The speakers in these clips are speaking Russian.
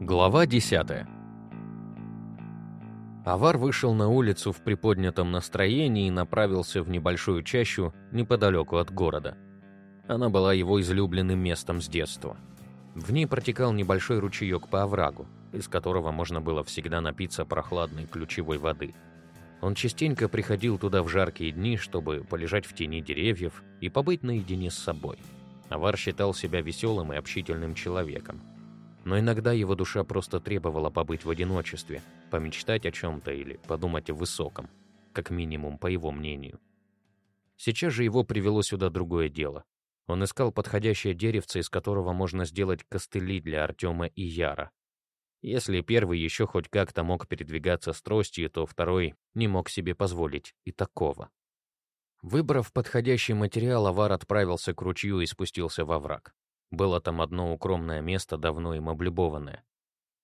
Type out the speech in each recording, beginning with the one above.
Глава 10 Авар вышел на улицу в приподнятом настроении и направился в небольшую чащу неподалеку от города. Она была его излюбленным местом с детства. В ней протекал небольшой ручеек по оврагу, из которого можно было всегда напиться прохладной ключевой воды. Он частенько приходил туда в жаркие дни, чтобы полежать в тени деревьев и побыть наедине с собой. Авар считал себя веселым и общительным человеком. Но иногда его душа просто требовала побыть в одиночестве, помечтать о чем-то или подумать о высоком, как минимум, по его мнению. Сейчас же его привело сюда другое дело. Он искал подходящее деревце, из которого можно сделать костыли для Артема и Яра. Если первый еще хоть как-то мог передвигаться с тростью, то второй не мог себе позволить и такого. Выбрав подходящий материал, Авар отправился к ручью и спустился во враг. Было там одно укромное место, давно им облюбованное.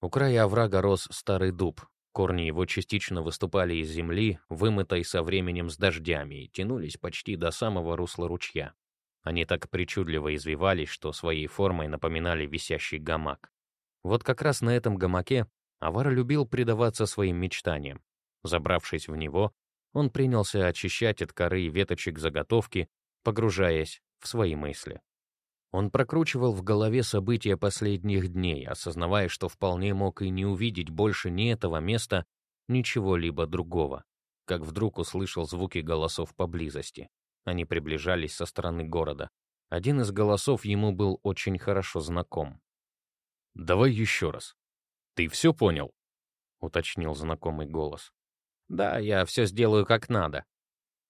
У края оврага рос старый дуб. Корни его частично выступали из земли, вымытой со временем с дождями, и тянулись почти до самого русла ручья. Они так причудливо извивались, что своей формой напоминали висящий гамак. Вот как раз на этом гамаке Авар любил предаваться своим мечтаниям. Забравшись в него, он принялся очищать от коры и веточек заготовки, погружаясь в свои мысли. Он прокручивал в голове события последних дней, осознавая, что вполне мог и не увидеть больше ни этого места, ничего либо другого, как вдруг услышал звуки голосов поблизости. Они приближались со стороны города. Один из голосов ему был очень хорошо знаком. «Давай еще раз. Ты все понял?» — уточнил знакомый голос. «Да, я все сделаю как надо».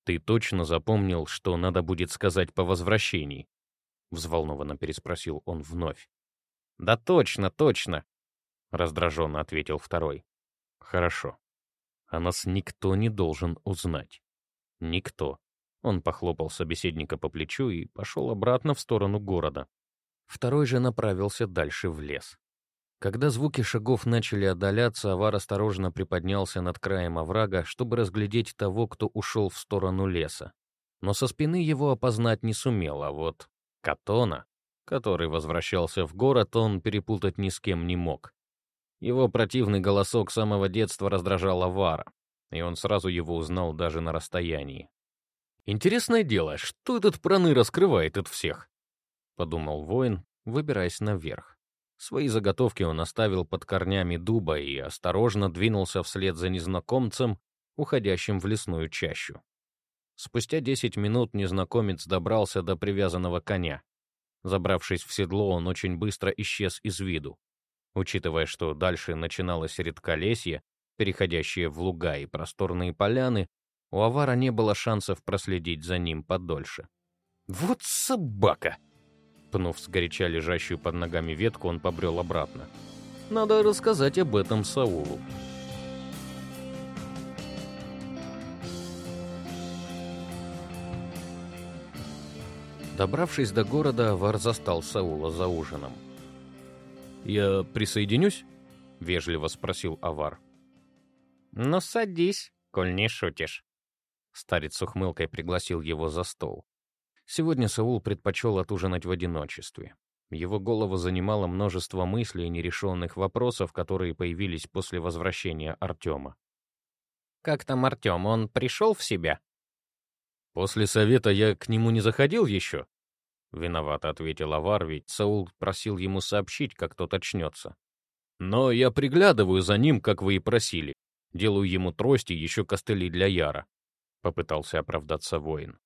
«Ты точно запомнил, что надо будет сказать по возвращении?» — взволнованно переспросил он вновь. «Да точно, точно!» — раздраженно ответил второй. «Хорошо. А нас никто не должен узнать. Никто. Он похлопал собеседника по плечу и пошел обратно в сторону города. Второй же направился дальше в лес. Когда звуки шагов начали отдаляться, Авар осторожно приподнялся над краем оврага, чтобы разглядеть того, кто ушел в сторону леса. Но со спины его опознать не сумел, а вот Катона, который возвращался в город, он перепутать ни с кем не мог. Его противный голосок с самого детства раздражал Авара, и он сразу его узнал даже на расстоянии. Интересное дело, что этот проныра скрывает от всех? Подумал воин, выбираясь наверх. Свои заготовки он оставил под корнями дуба и осторожно двинулся вслед за незнакомцем, уходящим в лесную чащу. Спустя десять минут незнакомец добрался до привязанного коня. Забравшись в седло, он очень быстро исчез из виду. Учитывая, что дальше начиналось редколесье, переходящее в луга и просторные поляны, у Авара не было шансов проследить за ним подольше. «Вот собака!» Пнув сгоряча лежащую под ногами ветку, он побрел обратно. «Надо рассказать об этом Саулу». Добравшись до города, Авар застал Саула за ужином. «Я присоединюсь?» — вежливо спросил Авар. «Ну, садись, коль не шутишь». Старец с ухмылкой пригласил его за стол. Сегодня Саул предпочел отужинать в одиночестве. Его голову занимало множество мыслей и нерешенных вопросов, которые появились после возвращения Артема. «Как там Артем? Он пришел в себя?» «После совета я к нему не заходил еще?» Виновато ответил Авар, ведь Саул просил ему сообщить, как тот очнется. «Но я приглядываю за ним, как вы и просили. Делаю ему трости, еще костыли для Яра. — попытался оправдаться воин.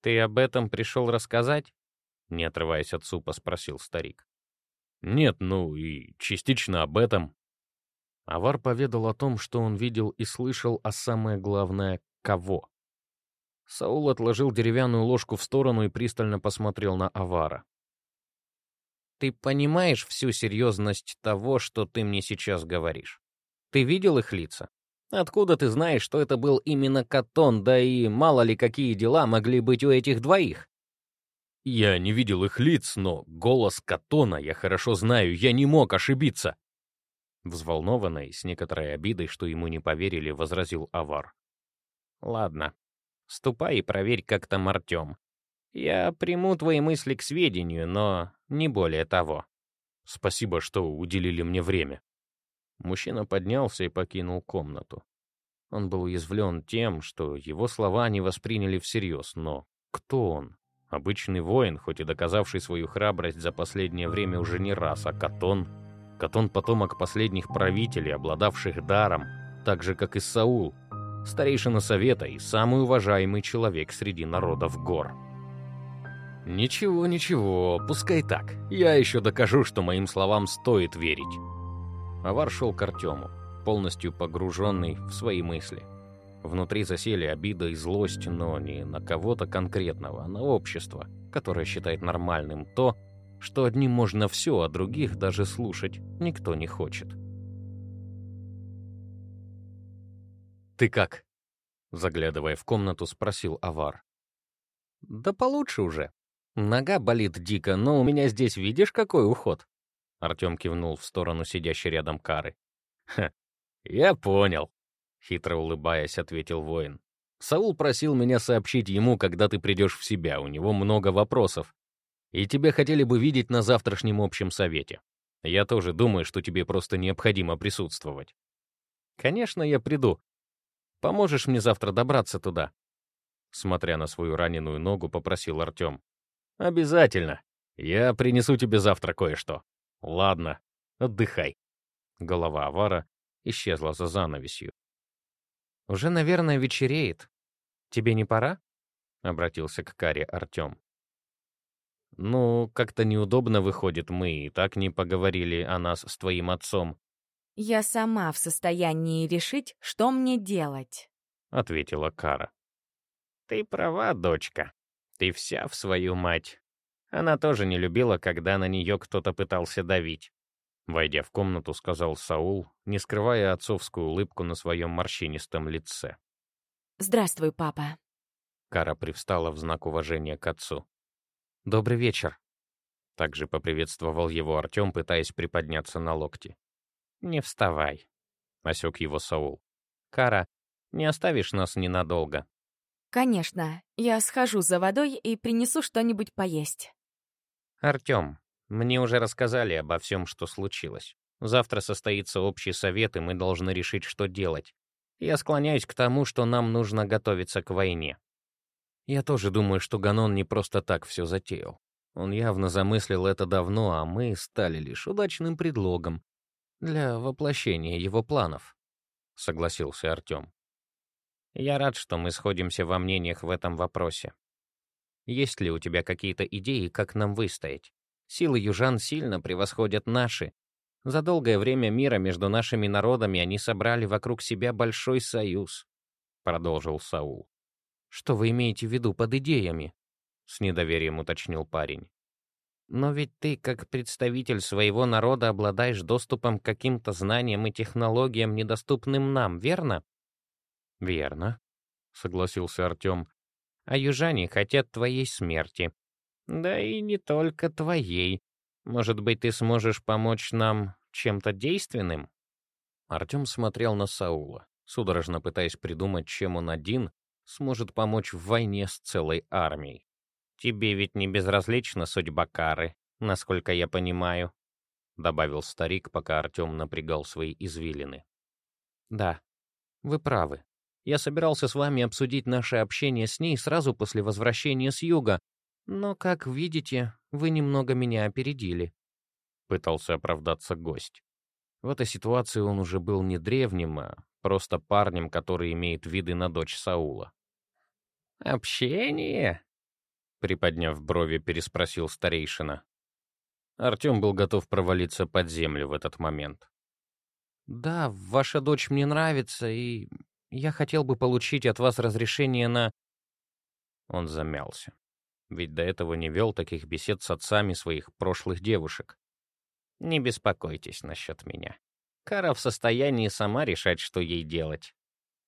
«Ты об этом пришел рассказать?» — не отрываясь от супа, спросил старик. «Нет, ну и частично об этом». Авар поведал о том, что он видел и слышал, а самое главное — кого. Саул отложил деревянную ложку в сторону и пристально посмотрел на Авара. «Ты понимаешь всю серьезность того, что ты мне сейчас говоришь? Ты видел их лица? Откуда ты знаешь, что это был именно Катон, да и мало ли какие дела могли быть у этих двоих? Я не видел их лиц, но голос Катона я хорошо знаю, я не мог ошибиться. Взволнованный, с некоторой обидой, что ему не поверили, возразил Авар. Ладно, ступай и проверь, как там Артем. Я приму твои мысли к сведению, но не более того. Спасибо, что уделили мне время, Мужчина поднялся и покинул комнату. Он был уязвлен тем, что его слова не восприняли всерьез, но кто он? Обычный воин, хоть и доказавший свою храбрость за последнее время уже не раз, а Катон. Катон — потомок последних правителей, обладавших даром, так же, как и Саул, старейшина совета и самый уважаемый человек среди народов гор. «Ничего, ничего, пускай так. Я еще докажу, что моим словам стоит верить». Авар шел к Артему, полностью погруженный в свои мысли. Внутри засели обида и злость, но не на кого-то конкретного, а на общество, которое считает нормальным то, что одним можно все, а других даже слушать никто не хочет. «Ты как?» Заглядывая в комнату, спросил Авар. «Да получше уже. Нога болит дико, но у меня здесь видишь, какой уход?» Артем кивнул в сторону сидящей рядом Кары. «Ха, я понял», — хитро улыбаясь, ответил воин. «Саул просил меня сообщить ему, когда ты придешь в себя, у него много вопросов. И тебя хотели бы видеть на завтрашнем общем совете. Я тоже думаю, что тебе просто необходимо присутствовать». «Конечно, я приду. Поможешь мне завтра добраться туда?» Смотря на свою раненую ногу, попросил Артем. «Обязательно. Я принесу тебе завтра кое-что. Ладно, отдыхай». Голова авара исчезла за занавесью. «Уже, наверное, вечереет. Тебе не пора?» — обратился к Каре Артем. «Ну, как-то неудобно выходит, мы и так не поговорили о нас с твоим отцом. «Я сама в состоянии решить, что мне делать», — ответила Кара. «Ты права, дочка. Ты вся в свою мать. Она тоже не любила, когда на нее кто-то пытался давить». Войдя в комнату, сказал Саул, не скрывая отцовскую улыбку на своем морщинистом лице. «Здравствуй, папа». Кара привстала в знак уважения к отцу. «Добрый вечер». Также поприветствовал его Артем, пытаясь приподняться на локти. «Не вставай», — осек его Саул. «Кара, не оставишь нас ненадолго?» «Конечно. Я схожу за водой и принесу что-нибудь поесть». «Артем, мне уже рассказали обо всем, что случилось. Завтра состоится общий совет, и мы должны решить, что делать. Я склоняюсь к тому, что нам нужно готовиться к войне. Я тоже думаю, что Ганон не просто так все затеял. Он явно замыслил это давно, а мы стали лишь удачным предлогом, для воплощения его планов», — согласился Артем. «Я рад, что мы сходимся во мнениях в этом вопросе. Есть ли у тебя какие-то идеи, как нам выстоять? Силы южан сильно превосходят наши. За долгое время мира между нашими народами они собрали вокруг себя большой союз», — продолжил Саул. «Что вы имеете в виду под идеями?» — с недоверием уточнил парень. Но ведь ты, как представитель своего народа, обладаешь доступом к каким-то знаниям и технологиям, недоступным нам, верно? Верно, согласился Артем. А южане хотят твоей смерти. Да и не только твоей. Может быть, ты сможешь помочь нам чем-то действенным? Артем смотрел на Саула, судорожно пытаясь придумать, чем он один сможет помочь в войне с целой армией. «Тебе ведь не безразлична судьба Кары, насколько я понимаю», — добавил старик, пока Артем напрягал свои извилины. «Да, вы правы. Я собирался с вами обсудить наше общение с ней сразу после возвращения с юга, но, как видите, вы немного меня опередили», — пытался оправдаться гость. В этой ситуации он уже был не древним, а просто парнем, который имеет виды на дочь Саула. «Общение?» Приподняв брови, переспросил старейшина. Артем был готов провалиться под землю в этот момент. «Да, ваша дочь мне нравится, и я хотел бы получить от вас разрешение на...» Он замялся. Ведь до этого не вел таких бесед с отцами своих прошлых девушек. «Не беспокойтесь насчет меня. Кара в состоянии сама решать, что ей делать».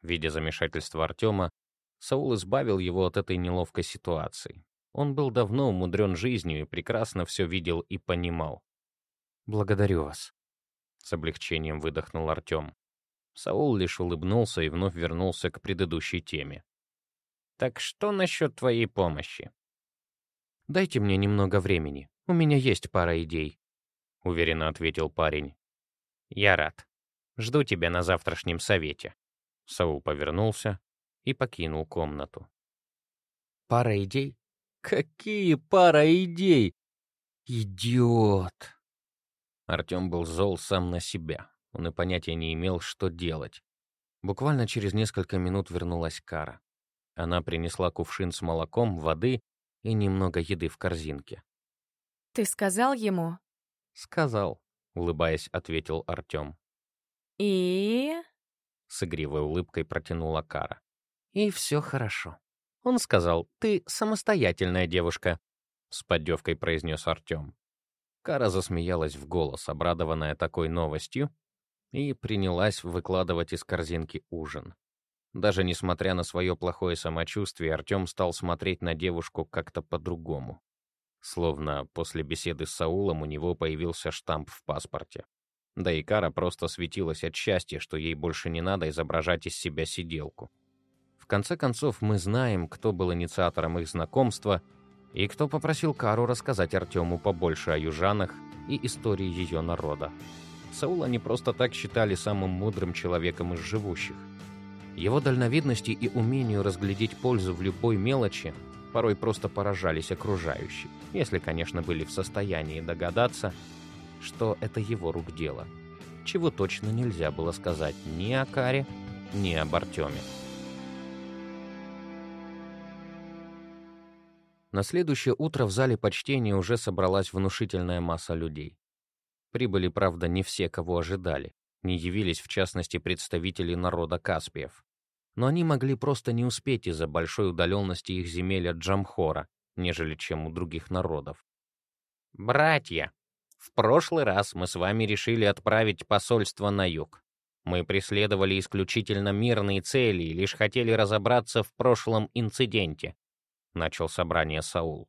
Видя замешательство Артема, Саул избавил его от этой неловкой ситуации. Он был давно умудрен жизнью и прекрасно все видел и понимал. «Благодарю вас», — с облегчением выдохнул Артем. Саул лишь улыбнулся и вновь вернулся к предыдущей теме. «Так что насчет твоей помощи?» «Дайте мне немного времени. У меня есть пара идей», — уверенно ответил парень. «Я рад. Жду тебя на завтрашнем совете». Саул повернулся и покинул комнату. «Пара идей?» «Какие пара идей? Идиот!» Артем был зол сам на себя. Он и понятия не имел, что делать. Буквально через несколько минут вернулась Кара. Она принесла кувшин с молоком, воды и немного еды в корзинке. «Ты сказал ему?» «Сказал», — улыбаясь, ответил Артем. «И...» — с игривой улыбкой протянула Кара. «И все хорошо». Он сказал, «Ты самостоятельная девушка», — с поддевкой произнес Артем. Кара засмеялась в голос, обрадованная такой новостью, и принялась выкладывать из корзинки ужин. Даже несмотря на свое плохое самочувствие, Артем стал смотреть на девушку как-то по-другому. Словно после беседы с Саулом у него появился штамп в паспорте. Да и Кара просто светилась от счастья, что ей больше не надо изображать из себя сиделку. В конце концов, мы знаем, кто был инициатором их знакомства и кто попросил Кару рассказать Артему побольше о южанах и истории ее народа. Саула не просто так считали самым мудрым человеком из живущих. Его дальновидности и умению разглядеть пользу в любой мелочи порой просто поражались окружающие, если, конечно, были в состоянии догадаться, что это его рук дело, чего точно нельзя было сказать ни о Каре, ни об Артеме. На следующее утро в зале почтения уже собралась внушительная масса людей. Прибыли, правда, не все, кого ожидали. Не явились, в частности, представители народа Каспиев. Но они могли просто не успеть из-за большой удаленности их земель от Джамхора, нежели чем у других народов. «Братья!» В прошлый раз мы с вами решили отправить посольство на юг. Мы преследовали исключительно мирные цели и лишь хотели разобраться в прошлом инциденте, начал собрание Саул.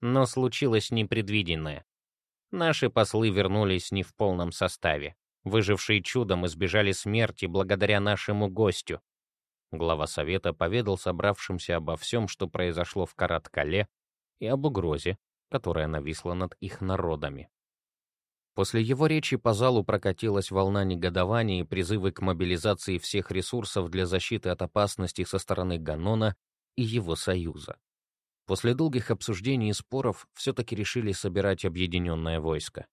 Но случилось непредвиденное. Наши послы вернулись не в полном составе. Выжившие чудом избежали смерти благодаря нашему гостю. Глава совета поведал собравшимся обо всем, что произошло в Караткале, и об угрозе, которая нависла над их народами. После его речи по залу прокатилась волна негодования и призывы к мобилизации всех ресурсов для защиты от опасности со стороны Ганона и его союза. После долгих обсуждений и споров все-таки решили собирать объединенное войско.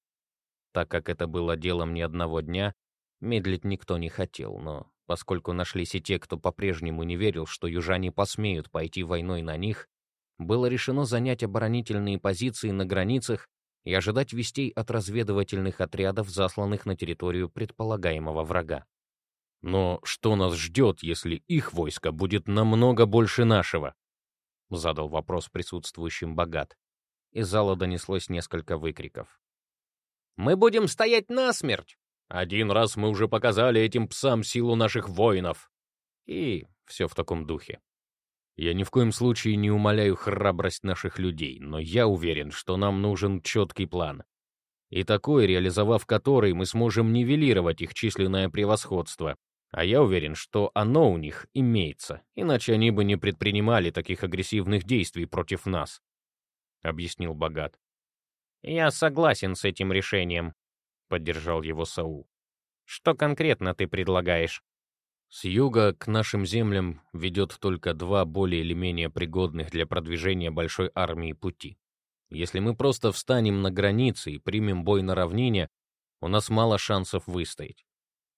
Так как это было делом не одного дня, медлить никто не хотел, но поскольку нашлись и те, кто по-прежнему не верил, что южане посмеют пойти войной на них, было решено занять оборонительные позиции на границах и ожидать вестей от разведывательных отрядов, засланных на территорию предполагаемого врага. Но что нас ждет, если их войско будет намного больше нашего? Задал вопрос присутствующим богат. Из зала донеслось несколько выкриков. «Мы будем стоять насмерть! Один раз мы уже показали этим псам силу наших воинов!» И все в таком духе. Я ни в коем случае не умаляю храбрость наших людей, но я уверен, что нам нужен четкий план. И такой, реализовав который, мы сможем нивелировать их численное превосходство. А я уверен, что оно у них имеется, иначе они бы не предпринимали таких агрессивных действий против нас», — объяснил Богат. «Я согласен с этим решением», — поддержал его Саул. «Что конкретно ты предлагаешь?» С юга к нашим землям ведет только два более или менее пригодных для продвижения большой армии пути. Если мы просто встанем на границе и примем бой на равнине, у нас мало шансов выстоять.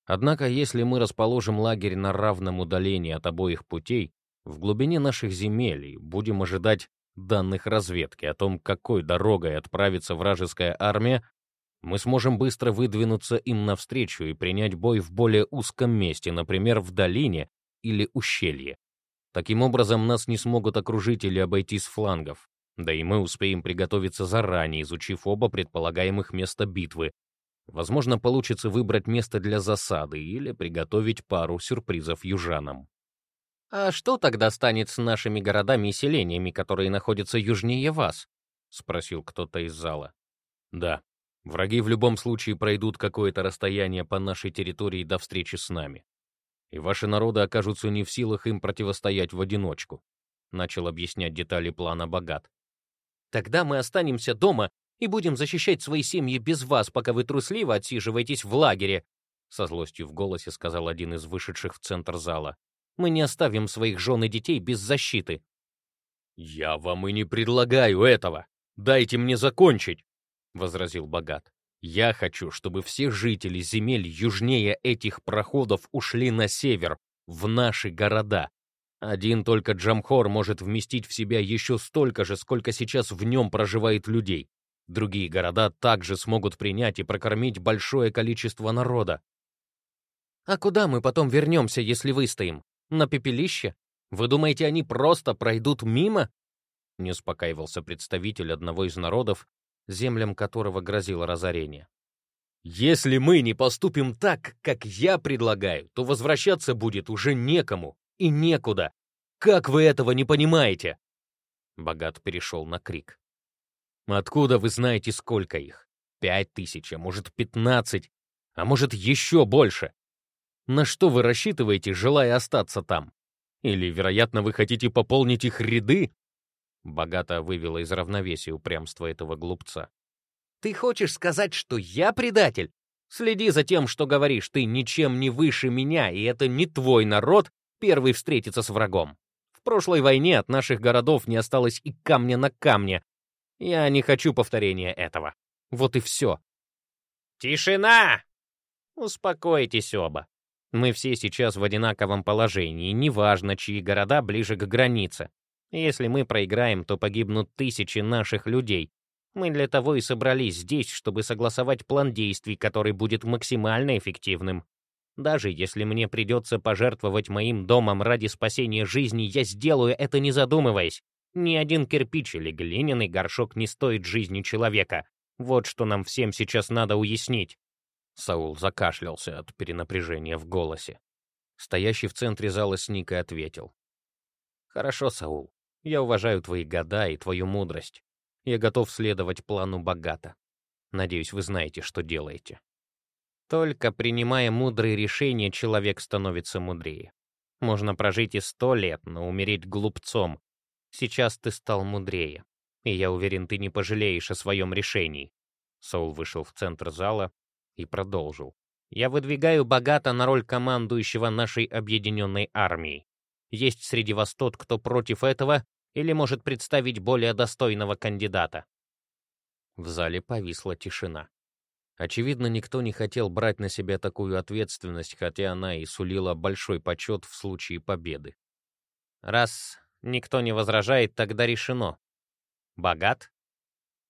Однако, если мы расположим лагерь на равном удалении от обоих путей, в глубине наших земель, будем ожидать данных разведки о том, какой дорогой отправится вражеская армия, мы сможем быстро выдвинуться им навстречу и принять бой в более узком месте, например, в долине или ущелье. Таким образом, нас не смогут окружить или обойти с флангов. Да и мы успеем приготовиться заранее, изучив оба предполагаемых места битвы. Возможно, получится выбрать место для засады или приготовить пару сюрпризов южанам. «А что тогда станет с нашими городами и селениями, которые находятся южнее вас?» — спросил кто-то из зала. «Да, Враги в любом случае пройдут какое-то расстояние по нашей территории до встречи с нами. И ваши народы окажутся не в силах им противостоять в одиночку», — начал объяснять детали плана Богат. «Тогда мы останемся дома и будем защищать свои семьи без вас, пока вы трусливо отсиживаетесь в лагере», со злостью в голосе сказал один из вышедших в центр зала. Мы не оставим своих жен и детей без защиты. Я вам и не предлагаю этого. Дайте мне закончить, возразил Богат. Я хочу, чтобы все жители земель южнее этих проходов ушли на север, в наши города. Один только Джамхор может вместить в себя еще столько же, сколько сейчас в нем проживает людей. Другие города также смогут принять и прокормить большое количество народа. А куда мы потом вернемся, если выстоим? На пепелище? Вы думаете, они просто пройдут мимо? Не успокаивался представитель одного из народов, землям которого грозило разорение. Если мы не поступим так, как я предлагаю, то возвращаться будет уже некому и некуда. Как вы этого не понимаете? Богат перешел на крик. Откуда вы знаете, сколько их? Пять тысяч, а может, пятнадцать, а может, еще больше? На что вы рассчитываете, желая остаться там? Или, вероятно, вы хотите пополнить их ряды? Богато вывела из равновесия упрямство этого глупца. Ты хочешь сказать, что я предатель? Следи за тем, что говоришь, ты ничем не выше меня, и это не твой народ первый встретится с врагом. В прошлой войне от наших городов не осталось и камня на камне, я не хочу повторения этого. Вот и все. Тишина! Успокойтесь оба. Мы все сейчас в одинаковом положении, неважно, чьи города ближе к границе. Если мы проиграем, то погибнут тысячи наших людей. Мы для того и собрались здесь, чтобы согласовать план действий, который будет максимально эффективным. Даже если мне придется пожертвовать моим домом ради спасения жизни, я сделаю это не задумываясь. Ни один кирпич или глиняный горшок не стоит жизни человека. Вот что нам всем сейчас надо уяснить. Саул закашлялся от перенапряжения в голосе. Стоящий в центре зала Сник и ответил. «Хорошо, Саул. Я уважаю твои года и твою мудрость. Я готов следовать плану богато. Надеюсь, вы знаете, что делаете. Только принимая мудрые решения, человек становится мудрее. Можно прожить и сто лет, но умереть глупцом, Сейчас ты стал мудрее, и я уверен, ты не пожалеешь о своем решении». Саул вышел в центр зала и продолжил. «Я выдвигаю богато на роль командующего нашей объединенной армией. Есть среди вас тот, кто против этого или может представить более достойного кандидата?» В зале повисла тишина. Очевидно, никто не хотел брать на себя такую ответственность, хотя она и сулила большой почет в случае победы. «Раз Никто не возражает, тогда решено. Богат?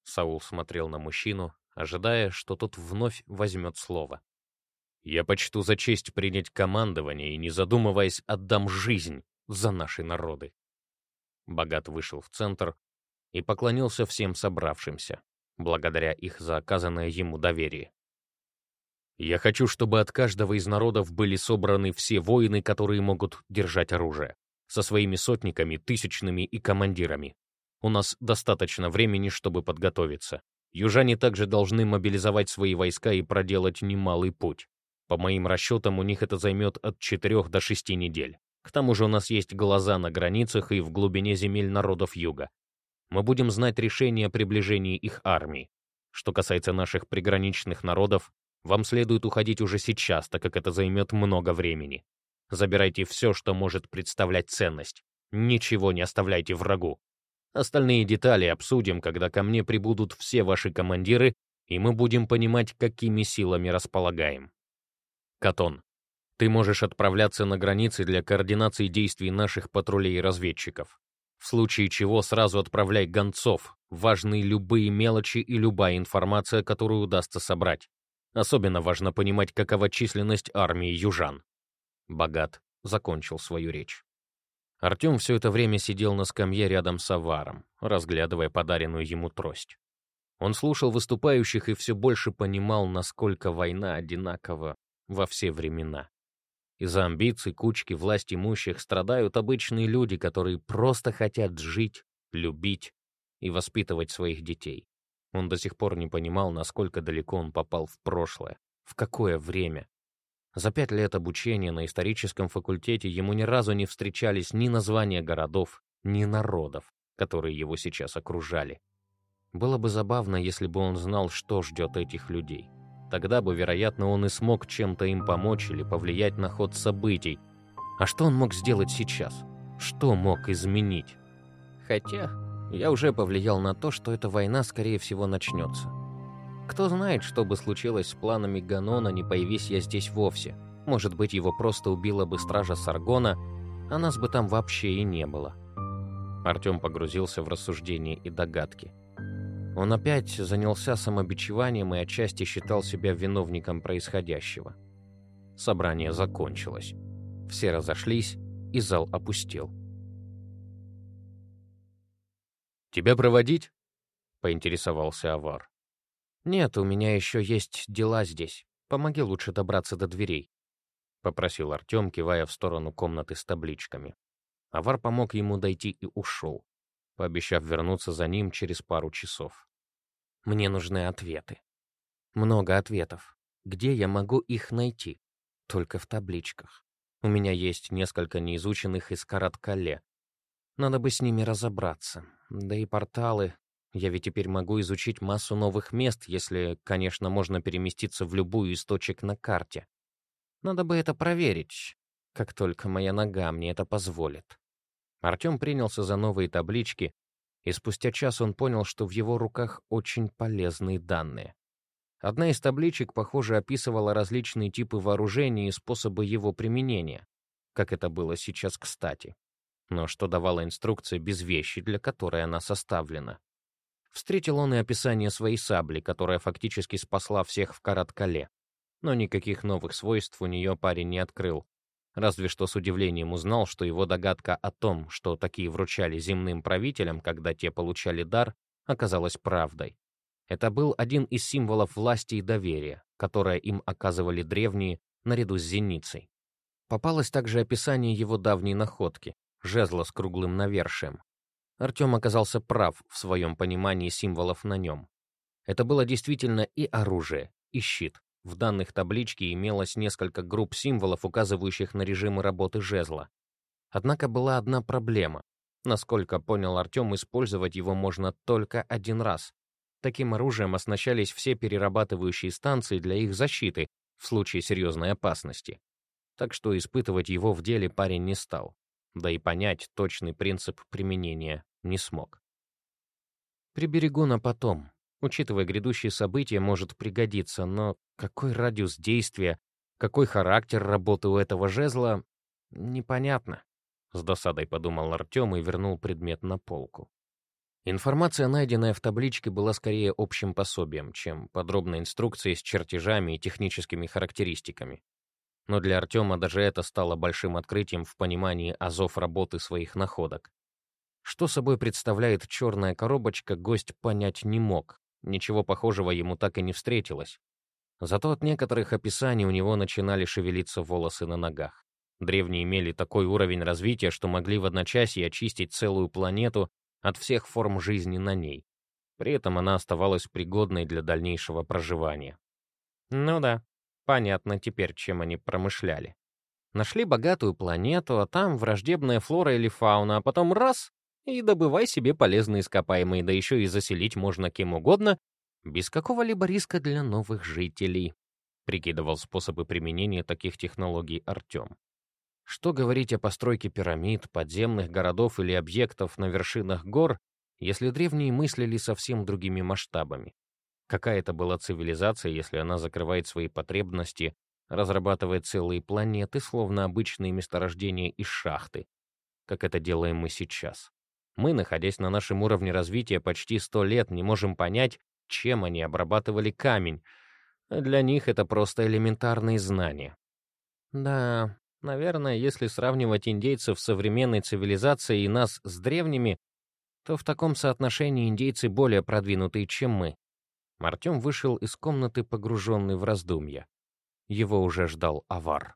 Саул смотрел на мужчину, ожидая, что тот вновь возьмет слово. Я почту за честь принять командование и, не задумываясь, отдам жизнь за наши народы. Богат вышел в центр и поклонился всем собравшимся, благодаря их за оказанное ему доверие. Я хочу, чтобы от каждого из народов были собраны все воины, которые могут держать оружие со своими сотниками, тысячными и командирами. У нас достаточно времени, чтобы подготовиться. Южане также должны мобилизовать свои войска и проделать немалый путь. По моим расчетам, у них это займет от 4 до 6 недель. К тому же у нас есть глаза на границах и в глубине земель народов Юга. Мы будем знать решение о приближении их армий. Что касается наших приграничных народов, вам следует уходить уже сейчас, так как это займет много времени. Забирайте все, что может представлять ценность. Ничего не оставляйте врагу. Остальные детали обсудим, когда ко мне прибудут все ваши командиры, и мы будем понимать, какими силами располагаем. Катон, ты можешь отправляться на границы для координации действий наших патрулей и разведчиков. В случае чего сразу отправляй гонцов, важны любые мелочи и любая информация, которую удастся собрать. Особенно важно понимать, какова численность армии южан. Богат закончил свою речь. Артем все это время сидел на скамье рядом с Аваром, разглядывая подаренную ему трость. Он слушал выступающих и все больше понимал, насколько война одинакова во все времена. Из-за амбиций кучки власть имущих страдают обычные люди, которые просто хотят жить, любить и воспитывать своих детей. Он до сих пор не понимал, насколько далеко он попал в прошлое, в какое время, за пять лет обучения на историческом факультете ему ни разу не встречались ни названия городов, ни народов, которые его сейчас окружали. Было бы забавно, если бы он знал, что ждет этих людей. Тогда бы, вероятно, он и смог чем-то им помочь или повлиять на ход событий. А что он мог сделать сейчас? Что мог изменить? Хотя я уже повлиял на то, что эта война, скорее всего, начнется. Кто знает, что бы случилось с планами Ганона, не появись я здесь вовсе. Может быть, его просто убила бы стража Саргона, а нас бы там вообще и не было. Артем погрузился в рассуждения и догадки. Он опять занялся самобичеванием и отчасти считал себя виновником происходящего. Собрание закончилось. Все разошлись, и зал опустел. «Тебя проводить?» — поинтересовался Авар. «Нет, у меня еще есть дела здесь. Помоги лучше добраться до дверей», — попросил Артем, кивая в сторону комнаты с табличками. Авар помог ему дойти и ушел, пообещав вернуться за ним через пару часов. «Мне нужны ответы. Много ответов. Где я могу их найти? Только в табличках. У меня есть несколько неизученных из Карат-Кале. Надо бы с ними разобраться. Да и порталы. Я ведь теперь могу изучить массу новых мест, если, конечно, можно переместиться в любую из точек на карте. Надо бы это проверить, как только моя нога мне это позволит. Артем принялся за новые таблички, и спустя час он понял, что в его руках очень полезные данные. Одна из табличек, похоже, описывала различные типы вооружений и способы его применения, как это было сейчас кстати но что давало инструкции без вещи, для которой она составлена. Встретил он и описание своей сабли, которая фактически спасла всех в Караткале. Но никаких новых свойств у нее парень не открыл. Разве что с удивлением узнал, что его догадка о том, что такие вручали земным правителям, когда те получали дар, оказалась правдой. Это был один из символов власти и доверия, которое им оказывали древние наряду с зеницей. Попалось также описание его давней находки, жезла с круглым навершием. Артем оказался прав в своем понимании символов на нем. Это было действительно и оружие, и щит. В данных табличке имелось несколько групп символов, указывающих на режимы работы жезла. Однако была одна проблема. Насколько понял Артем, использовать его можно только один раз. Таким оружием оснащались все перерабатывающие станции для их защиты в случае серьезной опасности. Так что испытывать его в деле парень не стал да и понять точный принцип применения не смог. Приберегу на потом. Учитывая грядущие события, может пригодиться, но какой радиус действия, какой характер работы у этого жезла, непонятно. С досадой подумал Артем и вернул предмет на полку. Информация, найденная в табличке, была скорее общим пособием, чем подробной инструкцией с чертежами и техническими характеристиками. Но для Артема даже это стало большим открытием в понимании азов работы своих находок. Что собой представляет черная коробочка, гость понять не мог. Ничего похожего ему так и не встретилось. Зато от некоторых описаний у него начинали шевелиться волосы на ногах. Древние имели такой уровень развития, что могли в одночасье очистить целую планету от всех форм жизни на ней. При этом она оставалась пригодной для дальнейшего проживания. Ну да, Понятно теперь, чем они промышляли. Нашли богатую планету, а там враждебная флора или фауна, а потом раз — и добывай себе полезные ископаемые, да еще и заселить можно кем угодно, без какого-либо риска для новых жителей. Прикидывал способы применения таких технологий Артем. Что говорить о постройке пирамид, подземных городов или объектов на вершинах гор, если древние мыслили совсем другими масштабами? Какая это была цивилизация, если она закрывает свои потребности, разрабатывает целые планеты, словно обычные месторождения из шахты, как это делаем мы сейчас. Мы, находясь на нашем уровне развития почти сто лет, не можем понять, чем они обрабатывали камень. Для них это просто элементарные знания. Да, наверное, если сравнивать индейцев с современной цивилизацией и нас с древними, то в таком соотношении индейцы более продвинутые, чем мы. Артем вышел из комнаты, погруженный в раздумья. Его уже ждал авар.